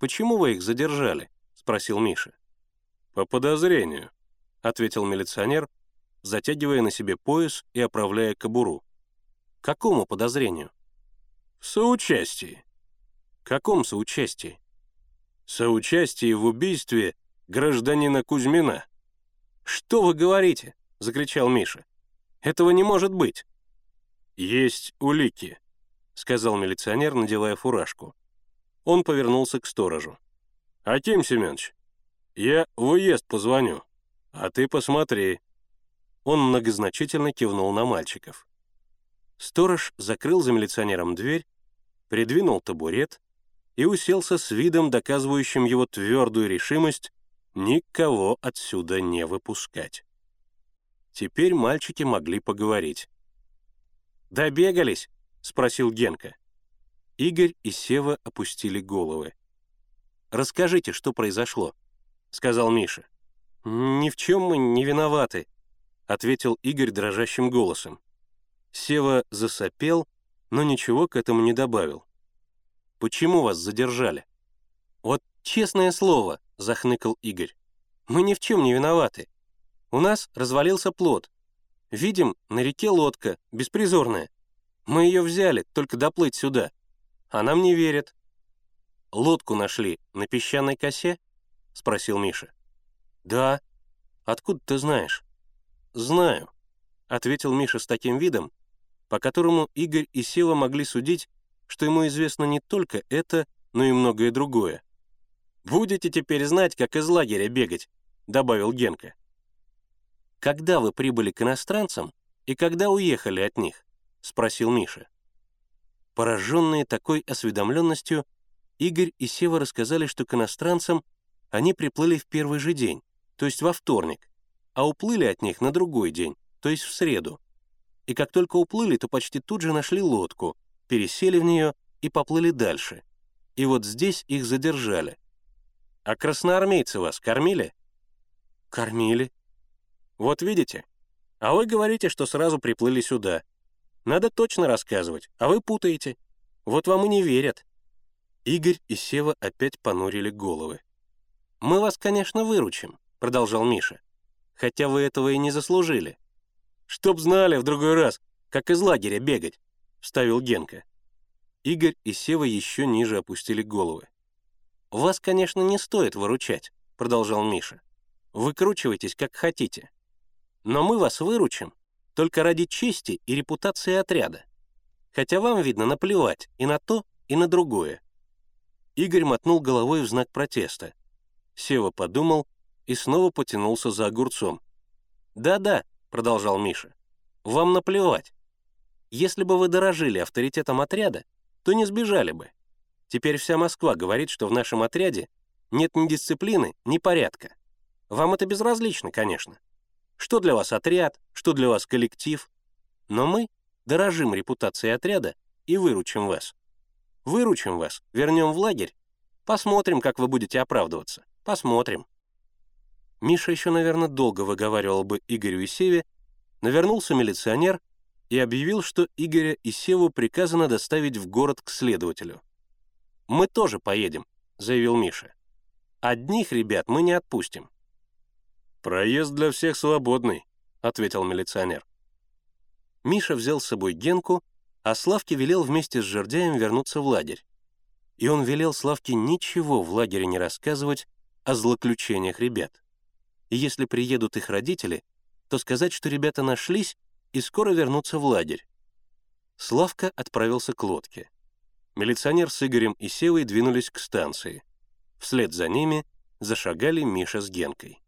«Почему вы их задержали?» — спросил Миша. «По подозрению», — ответил милиционер, затягивая на себе пояс и оправляя кобуру. «Какому подозрению?» «В соучастии». «Каком соучастии?» «Соучастии в убийстве гражданина Кузьмина». «Что вы говорите?» — закричал Миша. «Этого не может быть!» «Есть улики», — сказал милиционер, надевая фуражку. Он повернулся к сторожу. «Аким Семенович, я в уезд позвоню, а ты посмотри». Он многозначительно кивнул на мальчиков. Сторож закрыл за милиционером дверь, придвинул табурет и уселся с видом, доказывающим его твердую решимость никого отсюда не выпускать. Теперь мальчики могли поговорить. «Добегались?» — спросил Генка. Игорь и Сева опустили головы. «Расскажите, что произошло», — сказал Миша. «Ни в чем мы не виноваты», — ответил Игорь дрожащим голосом. Сева засопел, но ничего к этому не добавил. «Почему вас задержали?» «Вот честное слово», — захныкал Игорь. «Мы ни в чем не виноваты. У нас развалился плод. Видим, на реке лодка, беспризорная. Мы ее взяли, только доплыть сюда. А нам не верят». «Лодку нашли на песчаной косе?» — спросил Миша. «Да. Откуда ты знаешь?» «Знаю», — ответил Миша с таким видом, по которому Игорь и Сева могли судить, что ему известно не только это, но и многое другое. «Будете теперь знать, как из лагеря бегать», — добавил Генка. «Когда вы прибыли к иностранцам и когда уехали от них?» — спросил Миша. Пораженные такой осведомленностью, Игорь и Сева рассказали, что к иностранцам они приплыли в первый же день, то есть во вторник, а уплыли от них на другой день, то есть в среду. И как только уплыли, то почти тут же нашли лодку, пересели в нее и поплыли дальше. И вот здесь их задержали. «А красноармейцы вас кормили?» «Кормили», вот видите? А вы говорите, что сразу приплыли сюда. Надо точно рассказывать, а вы путаете. Вот вам и не верят». Игорь и Сева опять понурили головы. «Мы вас, конечно, выручим», — продолжал Миша. «Хотя вы этого и не заслужили». «Чтоб знали в другой раз, как из лагеря бегать», — вставил Генка. Игорь и Сева еще ниже опустили головы. «Вас, конечно, не стоит выручать», — продолжал Миша. «Выкручивайтесь, как хотите. Но мы вас выручим только ради чести и репутации отряда. Хотя вам, видно, наплевать и на то, и на другое». Игорь мотнул головой в знак протеста. Сева подумал и снова потянулся за огурцом. «Да-да», — продолжал Миша, — «вам наплевать. Если бы вы дорожили авторитетом отряда, то не сбежали бы. Теперь вся Москва говорит, что в нашем отряде нет ни дисциплины, ни порядка. Вам это безразлично, конечно. Что для вас отряд, что для вас коллектив. Но мы дорожим репутацией отряда и выручим вас. Выручим вас, вернем в лагерь. Посмотрим, как вы будете оправдываться. Посмотрим. Миша еще, наверное, долго выговаривал бы Игорю и Севе, но вернулся милиционер и объявил, что Игоря и Севу приказано доставить в город к следователю. «Мы тоже поедем», — заявил Миша. «Одних ребят мы не отпустим. «Проезд для всех свободный», — ответил милиционер. Миша взял с собой Генку, а Славке велел вместе с Жердяем вернуться в лагерь. И он велел Славке ничего в лагере не рассказывать о злоключениях ребят. И если приедут их родители, то сказать, что ребята нашлись и скоро вернутся в лагерь. Славка отправился к лодке. Милиционер с Игорем и Севой двинулись к станции. Вслед за ними зашагали Миша с Генкой.